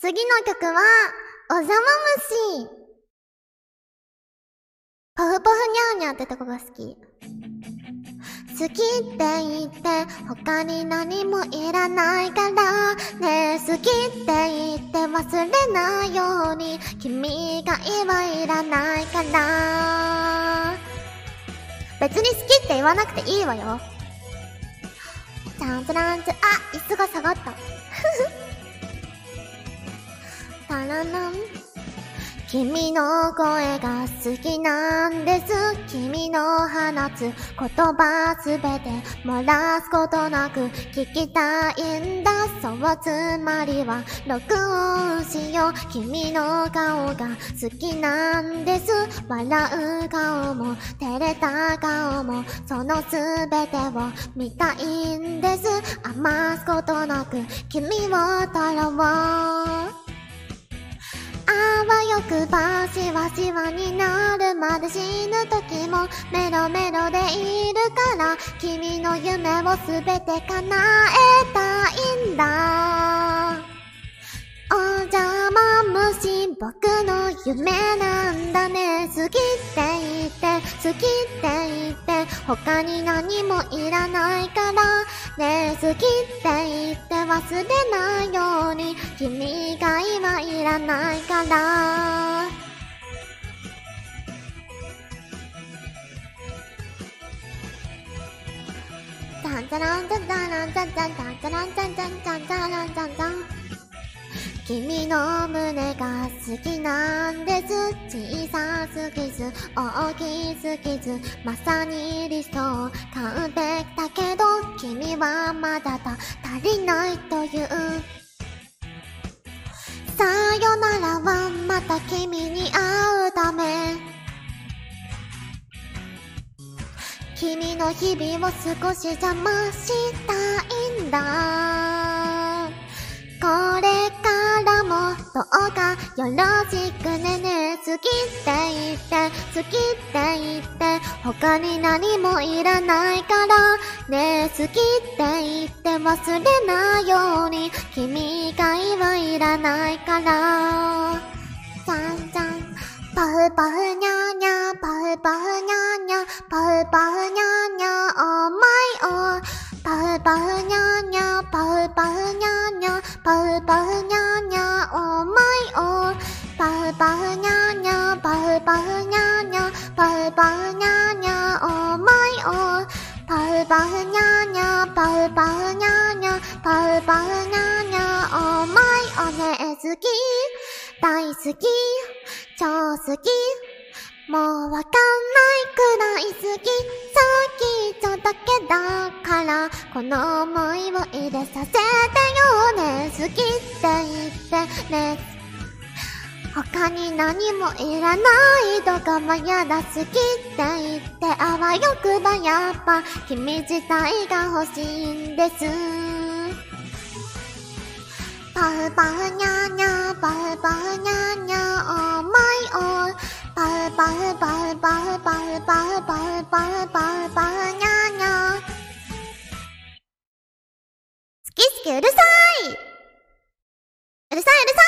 次の曲は、おざま虫。パフパフニャーニャーってとこが好き。好きって言って他に何もいらないからねえ好きって言って忘れないように君が今いらないから別に好きって言わなくていいわよちゃんちゃらんちゃ、あ、椅子が下がった。君の声が好きなんです。君の放つ言葉すべて漏らすことなく聞きたいんだ。そうつまりは録音しよう。君の顔が好きなんです。笑う顔も照れた顔もそのすべてを見たいんです。余すことなく君を取ろう。あわよくばしわしわになるまで死ぬ時もメロメロでいるから君の夢をすべて叶えたいんだ。お邪魔虫僕の夢なんだね。好きって言って好きって言って他に何もいらないからね。好きって言って忘れないように。君が今いらないから。タンタランタンタランタンタンタンタランタンタンタンタランタンタン。君の胸が好きなんです。小さすぎず大きすぎずまさに理想。完璧だけど君はまだだ足りない。よならはまた君に会うため。君の日々を少し邪魔したいんだ。これからもどうかよろしくね。ね好きって言って好きって言って他に何もいらないから。ね好きって言って忘れないように。君以外はいらないから。じゃんじゃんパフパフニャーニャーパフパフニャーニャーパフパフニャーニャーオーマイオーパフパフニャーニャーパフパフニャーニャーパフパフニャーニャーオーマイオーパフパフニャーニャーパフパフニャーニャーパフパフニャーニャーオーマイオーパフパフニャーニャーパフパフニャーニャーパフパフニャーニャー。オーマイオねえ好き。大好き。超好き。もうわかんないくらい好き。さっきちょだけだから。この想いを入れさせてよね。好きって言ってね。他に何もいらないとかもやだ。好きって言って。あわよくばやっぱ君自体が欲しいんです。パフパフニャスケうるさい。うるさいうるさい。